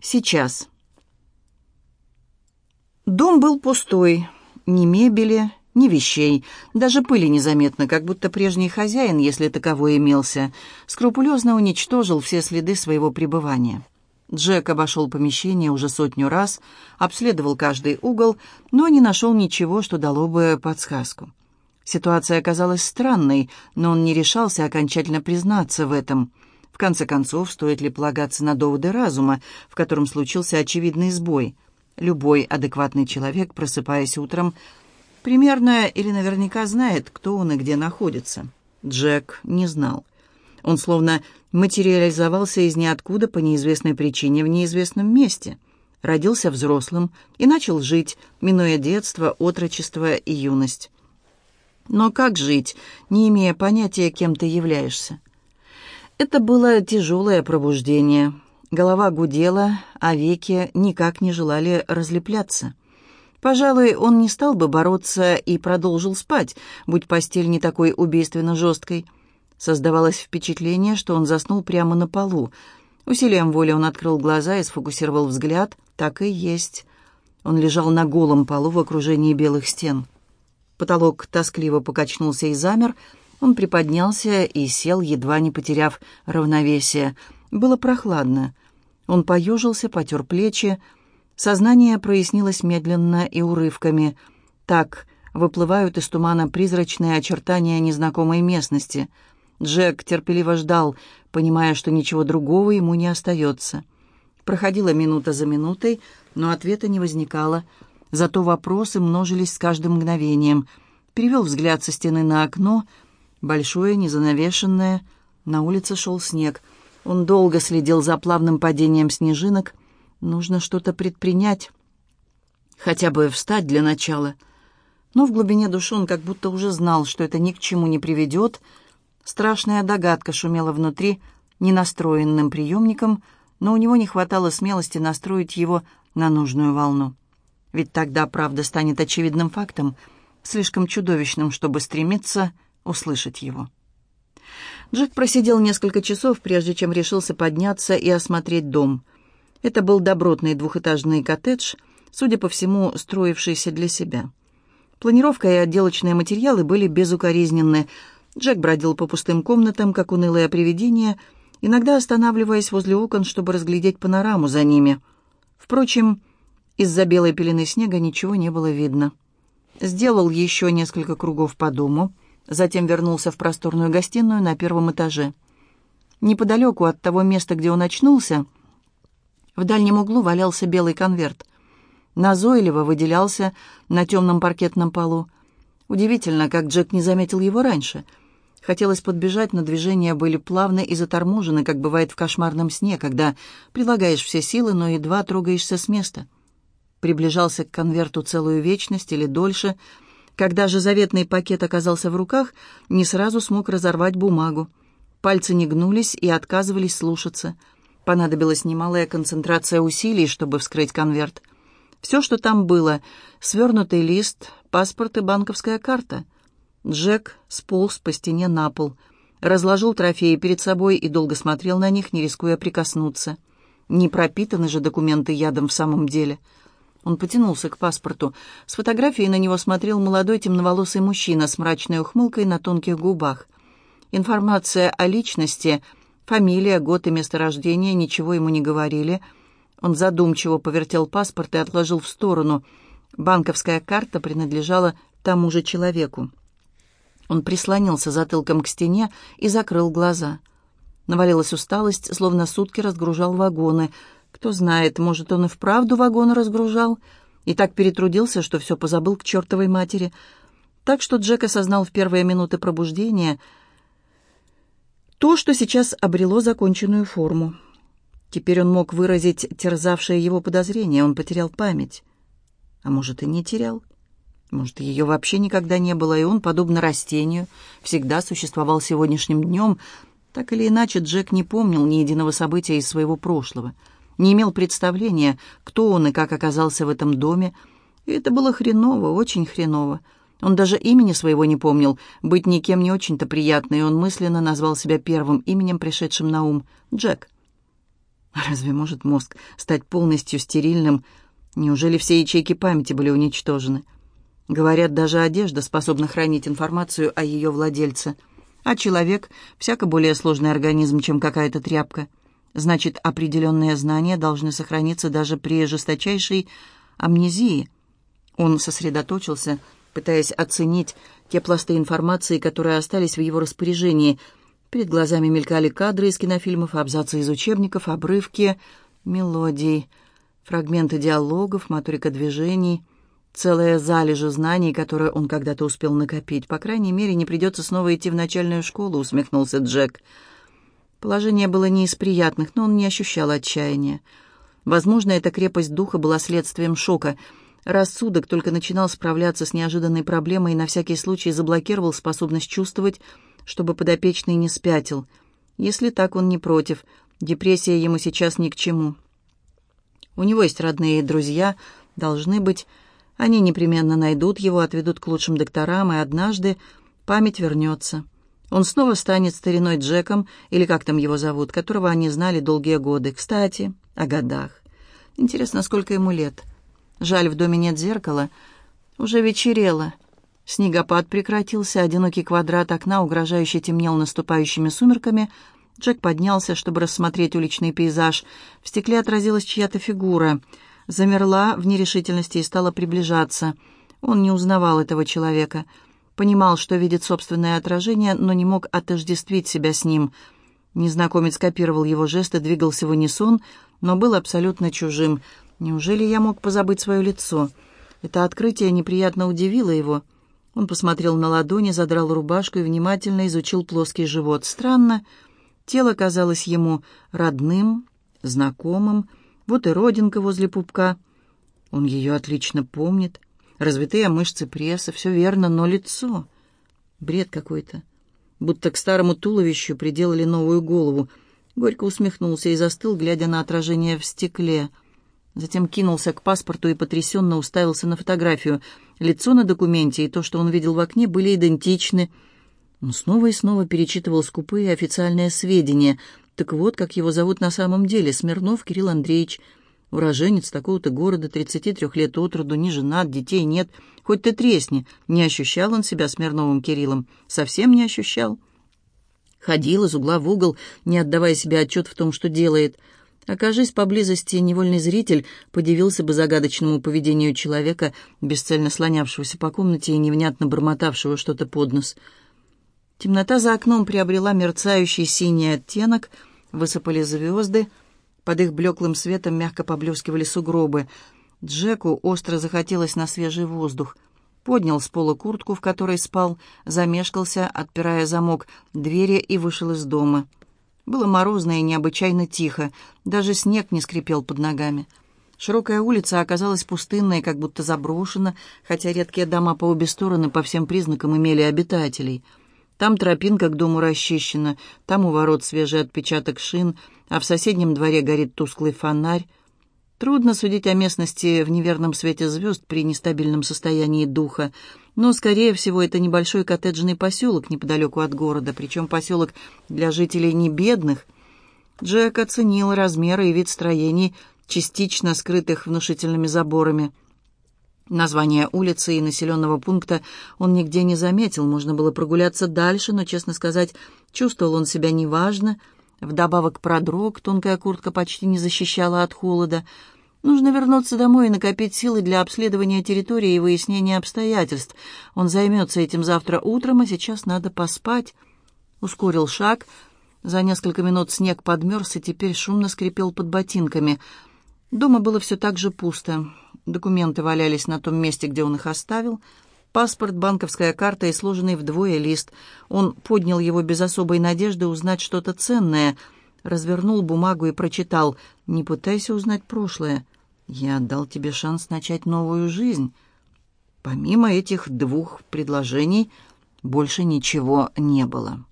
Сейчас. Дом был пустой. Ни мебели, ни вещей. Даже пыли незаметно, как будто прежний хозяин, если таковой имелся, скрупулезно уничтожил все следы своего пребывания. Джек обошел помещение уже сотню раз, обследовал каждый угол, но не нашел ничего, что дало бы подсказку. Ситуация оказалась странной, но он не решался окончательно признаться в этом. Конце концов, стоит ли полагаться на доводы разума, в котором случился очевидный сбой? Любой адекватный человек, просыпаясь утром, примерно или наверняка знает, кто он и где находится. Джек не знал. Он словно материализовался из ниоткуда по неизвестной причине в неизвестном месте. Родился взрослым и начал жить, минуя детство, отрочество и юность. Но как жить, не имея понятия, кем ты являешься? Это было тяжелое пробуждение. Голова гудела, а веки никак не желали разлепляться. Пожалуй, он не стал бы бороться и продолжил спать, будь постель не такой убийственно жесткой. Создавалось впечатление, что он заснул прямо на полу. Усилием воли он открыл глаза и сфокусировал взгляд. Так и есть. Он лежал на голом полу в окружении белых стен. Потолок тоскливо покачнулся и замер, он приподнялся и сел, едва не потеряв равновесие. Было прохладно. Он поежился, потер плечи. Сознание прояснилось медленно и урывками. Так выплывают из тумана призрачные очертания незнакомой местности. Джек терпеливо ждал, понимая, что ничего другого ему не остается. Проходила минута за минутой, но ответа не возникало. Зато вопросы множились с каждым мгновением. Перевел взгляд со стены на окно — большое, незанавешенное. На улице шел снег. Он долго следил за плавным падением снежинок. Нужно что-то предпринять. Хотя бы встать для начала. Но в глубине души он как будто уже знал, что это ни к чему не приведет. Страшная догадка шумела внутри ненастроенным приемником, но у него не хватало смелости настроить его на нужную волну. Ведь тогда правда станет очевидным фактом, слишком чудовищным, чтобы стремиться услышать его. Джек просидел несколько часов, прежде чем решился подняться и осмотреть дом. Это был добротный двухэтажный коттедж, судя по всему, строившийся для себя. Планировка и отделочные материалы были безукоризненны. Джек бродил по пустым комнатам, как унылое привидение, иногда останавливаясь возле окон, чтобы разглядеть панораму за ними. Впрочем, из-за белой пелены снега ничего не было видно. Сделал еще несколько кругов по дому — Затем вернулся в просторную гостиную на первом этаже. Неподалеку от того места, где он очнулся, в дальнем углу валялся белый конверт. Назойливо выделялся на темном паркетном полу. Удивительно, как Джек не заметил его раньше. Хотелось подбежать, но движения были плавны и заторможены, как бывает в кошмарном сне, когда прилагаешь все силы, но едва трогаешься с места. Приближался к конверту целую вечность или дольше — когда же заветный пакет оказался в руках, не сразу смог разорвать бумагу. Пальцы не гнулись и отказывались слушаться. Понадобилась немалая концентрация усилий, чтобы вскрыть конверт. Все, что там было — свернутый лист, паспорт и банковская карта. Джек сполз по стене на пол, разложил трофеи перед собой и долго смотрел на них, не рискуя прикоснуться. Не пропитаны же документы ядом в самом деле — он потянулся к паспорту. С фотографии на него смотрел молодой темноволосый мужчина с мрачной ухмылкой на тонких губах. Информация о личности, фамилия, год и место рождения ничего ему не говорили. Он задумчиво повертел паспорт и отложил в сторону. Банковская карта принадлежала тому же человеку. Он прислонился затылком к стене и закрыл глаза. Навалилась усталость, словно сутки разгружал вагоны — кто знает, может, он и вправду вагон разгружал и так перетрудился, что все позабыл к чертовой матери. Так что Джек осознал в первые минуты пробуждения то, что сейчас обрело законченную форму. Теперь он мог выразить терзавшее его подозрение, он потерял память. А может, и не терял. Может, ее вообще никогда не было, и он, подобно растению, всегда существовал сегодняшним днем. Так или иначе, Джек не помнил ни единого события из своего прошлого — не имел представления, кто он и как оказался в этом доме. И это было хреново, очень хреново. Он даже имени своего не помнил, быть никем не очень-то приятно, и он мысленно назвал себя первым именем, пришедшим на ум — Джек. Разве может мозг стать полностью стерильным? Неужели все ячейки памяти были уничтожены? Говорят, даже одежда способна хранить информацию о ее владельце. А человек — всяко более сложный организм, чем какая-то тряпка. Значит, определенные знания должны сохраниться даже при жесточайшей амнезии. Он сосредоточился, пытаясь оценить те пласты информации, которые остались в его распоряжении — Перед глазами мелькали кадры из кинофильмов, абзацы из учебников, обрывки мелодий, фрагменты диалогов, моторика движений, целая залежа знаний, которые он когда-то успел накопить. По крайней мере, не придется снова идти в начальную школу, усмехнулся Джек. Положение было не из приятных, но он не ощущал отчаяния. Возможно, эта крепость духа была следствием шока. Рассудок только начинал справляться с неожиданной проблемой и на всякий случай заблокировал способность чувствовать, чтобы подопечный не спятил. Если так, он не против. Депрессия ему сейчас ни к чему. У него есть родные и друзья, должны быть. Они непременно найдут его, отведут к лучшим докторам, и однажды память вернется. Он снова станет стариной Джеком, или как там его зовут, которого они знали долгие годы. Кстати, о годах. Интересно, сколько ему лет? Жаль, в доме нет зеркала. Уже вечерело. Снегопад прекратился, одинокий квадрат окна угрожающе темнел наступающими сумерками. Джек поднялся, чтобы рассмотреть уличный пейзаж. В стекле отразилась чья-то фигура. Замерла в нерешительности и стала приближаться. Он не узнавал этого человека. Понимал, что видит собственное отражение, но не мог отождествить себя с ним. Незнакомец копировал его жесты, двигался в унисон, но был абсолютно чужим. Неужели я мог позабыть свое лицо? Это открытие неприятно удивило его. Он посмотрел на ладони, задрал рубашку и внимательно изучил плоский живот. Странно, тело казалось ему родным, знакомым. Вот и родинка возле пупка. Он ее отлично помнит. Развитые мышцы пресса, все верно, но лицо... Бред какой-то. Будто к старому туловищу приделали новую голову. Горько усмехнулся и застыл, глядя на отражение в стекле — Затем кинулся к паспорту и потрясенно уставился на фотографию. Лицо на документе и то, что он видел в окне, были идентичны. Он снова и снова перечитывал скупые официальные сведения. Так вот, как его зовут на самом деле, Смирнов Кирилл Андреевич. Уроженец такого-то города, 33 лет от роду, не женат, детей нет. Хоть ты тресни, не ощущал он себя Смирновым Кириллом. Совсем не ощущал. Ходил из угла в угол, не отдавая себе отчет в том, что делает — Окажись поблизости невольный зритель, подивился бы загадочному поведению человека, бесцельно слонявшегося по комнате и невнятно бормотавшего что-то под нос. Темнота за окном приобрела мерцающий синий оттенок, высыпали звезды, под их блеклым светом мягко поблескивали сугробы. Джеку остро захотелось на свежий воздух. Поднял с пола куртку, в которой спал, замешкался, отпирая замок двери и вышел из дома. Было морозно и необычайно тихо, даже снег не скрипел под ногами. Широкая улица оказалась пустынной, как будто заброшена, хотя редкие дома по обе стороны по всем признакам имели обитателей. Там тропинка к дому расчищена, там у ворот свежий отпечаток шин, а в соседнем дворе горит тусклый фонарь. Трудно судить о местности в неверном свете звезд при нестабильном состоянии духа, но, скорее всего, это небольшой коттеджный поселок неподалеку от города, причем поселок для жителей не бедных. Джек оценил размеры и вид строений, частично скрытых внушительными заборами. Название улицы и населенного пункта он нигде не заметил, можно было прогуляться дальше, но, честно сказать, чувствовал он себя неважно, Вдобавок продрог, тонкая куртка почти не защищала от холода. Нужно вернуться домой и накопить силы для обследования территории и выяснения обстоятельств. Он займется этим завтра утром, а сейчас надо поспать. Ускорил шаг. За несколько минут снег подмерз и теперь шумно скрипел под ботинками. Дома было все так же пусто. Документы валялись на том месте, где он их оставил — Паспорт, банковская карта и сложенный вдвое лист. Он поднял его без особой надежды узнать что-то ценное. Развернул бумагу и прочитал. «Не пытайся узнать прошлое. Я отдал тебе шанс начать новую жизнь». Помимо этих двух предложений больше ничего не было.